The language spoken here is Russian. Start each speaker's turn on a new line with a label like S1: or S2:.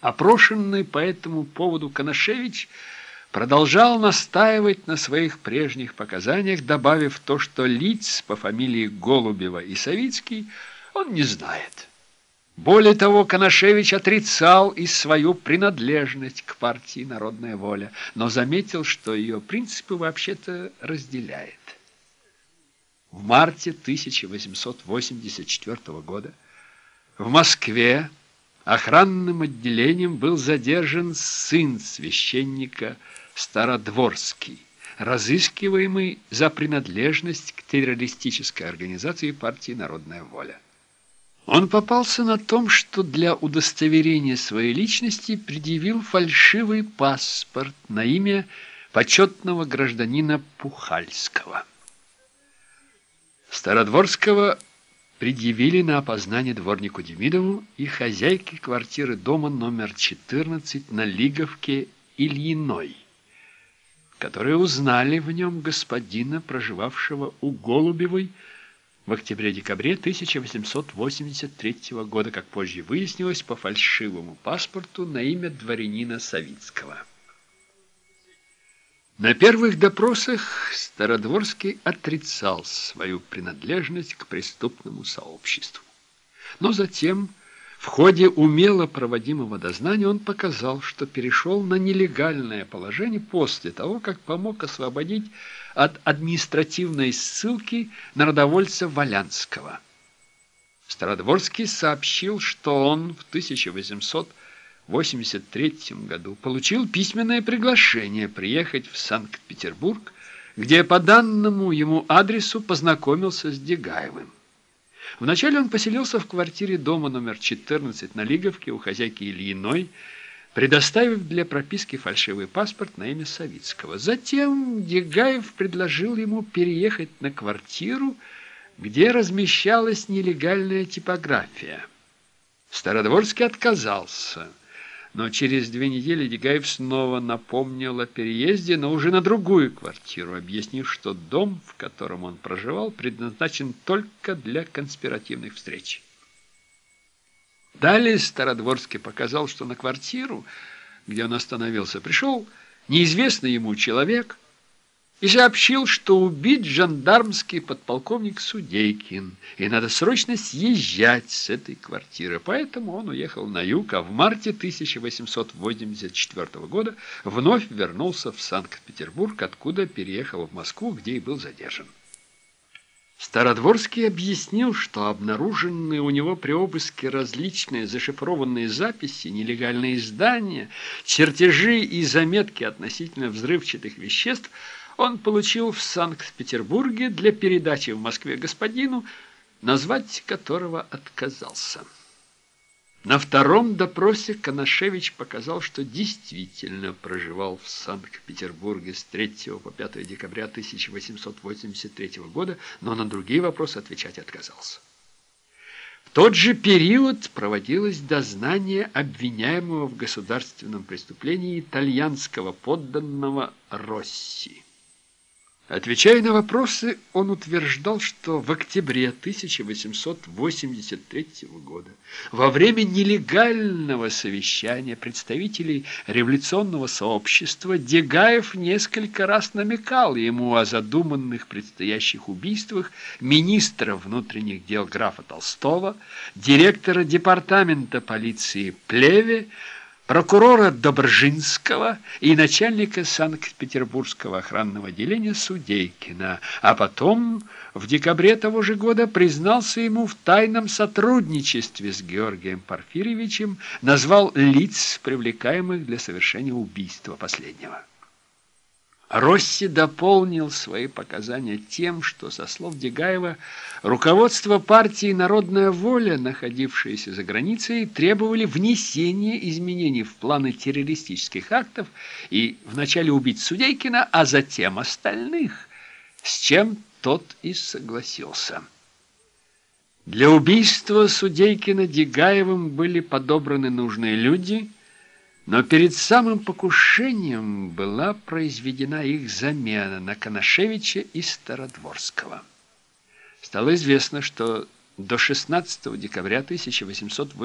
S1: Опрошенный по этому поводу Коношевич продолжал настаивать на своих прежних показаниях, добавив то, что лиц по фамилии Голубева и Савицкий он не знает. Более того, Коношевич отрицал и свою принадлежность к партии «Народная воля», но заметил, что ее принципы вообще-то разделяет. В марте 1884 года в Москве охранным отделением был задержан сын священника Стародворский, разыскиваемый за принадлежность к террористической организации партии «Народная воля». Он попался на том, что для удостоверения своей личности предъявил фальшивый паспорт на имя почетного гражданина Пухальского. Стародворского предъявили на опознание дворнику Демидову и хозяйке квартиры дома номер 14 на Лиговке Ильиной, которые узнали в нем господина, проживавшего у Голубевой, в октябре-декабре 1883 года, как позже выяснилось, по фальшивому паспорту на имя дворянина Савицкого. На первых допросах Стародворский отрицал свою принадлежность к преступному сообществу. Но затем, в ходе умело проводимого дознания, он показал, что перешел на нелегальное положение после того, как помог освободить от административной ссылки народовольца Валянского. Стародворский сообщил, что он в 1800 1983 году получил письменное приглашение приехать в Санкт-Петербург, где по данному ему адресу познакомился с Дегаевым. Вначале он поселился в квартире дома номер 14 на Лиговке у хозяйки Ильиной, предоставив для прописки фальшивый паспорт на имя Савицкого. Затем Дегаев предложил ему переехать на квартиру, где размещалась нелегальная типография. Стародворский отказался – но через две недели Дегаев снова напомнил о переезде, но уже на другую квартиру, объяснив, что дом, в котором он проживал, предназначен только для конспиративных встреч. Далее Стародворский показал, что на квартиру, где он остановился, пришел неизвестный ему человек – и сообщил, что убит жандармский подполковник Судейкин, и надо срочно съезжать с этой квартиры. Поэтому он уехал на юг, а в марте 1884 года вновь вернулся в Санкт-Петербург, откуда переехал в Москву, где и был задержан. Стародворский объяснил, что обнаруженные у него при обыске различные зашифрованные записи, нелегальные издания, чертежи и заметки относительно взрывчатых веществ – он получил в Санкт-Петербурге для передачи в Москве господину, назвать которого отказался. На втором допросе Коношевич показал, что действительно проживал в Санкт-Петербурге с 3 по 5 декабря 1883 года, но на другие вопросы отвечать отказался. В тот же период проводилось дознание обвиняемого в государственном преступлении итальянского подданного Росси. Отвечая на вопросы, он утверждал, что в октябре 1883 года во время нелегального совещания представителей революционного сообщества Дегаев несколько раз намекал ему о задуманных предстоящих убийствах министра внутренних дел графа Толстого, директора департамента полиции Плеве, прокурора Добржинского и начальника Санкт-Петербургского охранного отделения Судейкина, а потом в декабре того же года признался ему в тайном сотрудничестве с Георгием Порфирьевичем, назвал лиц, привлекаемых для совершения убийства последнего. Росси дополнил свои показания тем, что, со слов Дегаева, руководство партии «Народная воля», находившееся за границей, требовали внесения изменений в планы террористических актов и вначале убить Судейкина, а затем остальных, с чем тот и согласился. Для убийства Судейкина Дегаевым были подобраны нужные люди – но перед самым покушением была произведена их замена на Коношевича и Стародворского. Стало известно, что до 16 декабря 1880